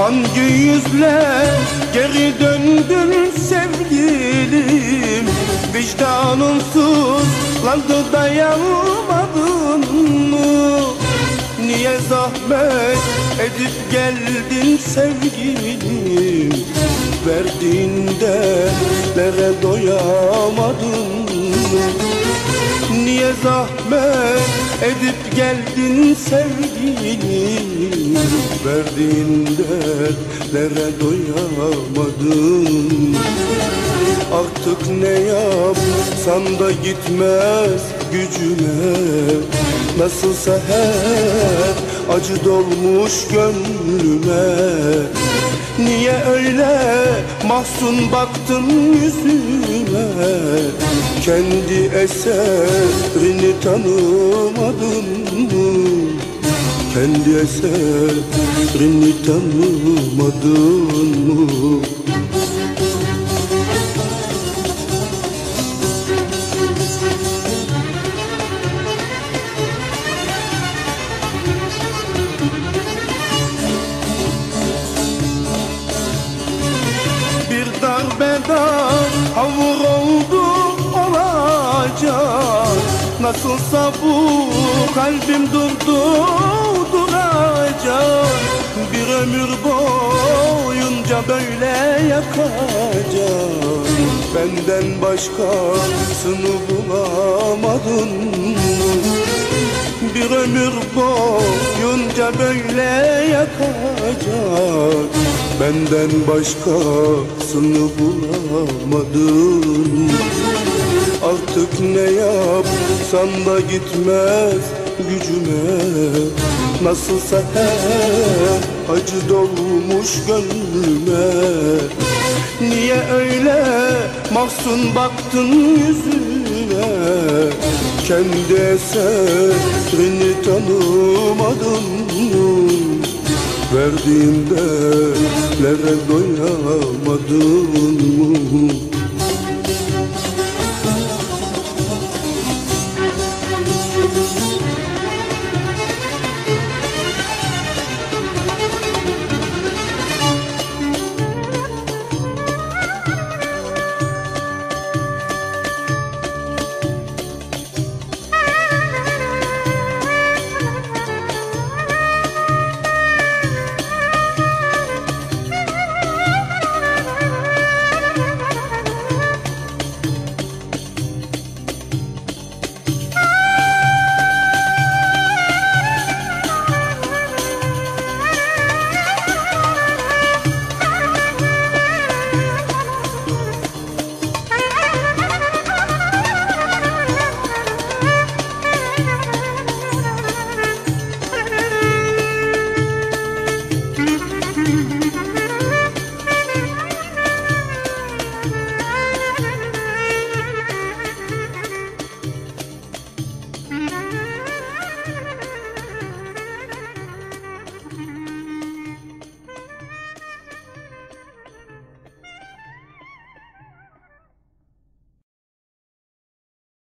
Hangi yüzle geri döndün sevgilim. Vicdanınsız landı dayanmadın mı? Niye zahmet edip geldin sevgilim? Verdiğinde nere doyamadın mı? Niye zahmet edip geldin sevgilim Verdiğinde nere doyamadın Artık ne yapsam da gitmez gücüme. Nasılsa hep acı dolmuş gönlüme. Niye öyle mahzun baktın yüzüme Kendi eserini tanımadın mı? Kendi eserini tanımadın mı Nasılsa bu kalbim durdu duracak Bir ömür boyunca böyle yakacak Benden başkasını bulamadın? Bir ömür boyunca böyle yakacak Benden başkasını bulamadın Artık ne yapsam da gitmez gücüme. Nasılsa hep acı dolmuş gönlüme. Niye öyle mahzun baktın yüzüme Kendi eserini tanımadın mı? Verdiğinde nere doyamadın mı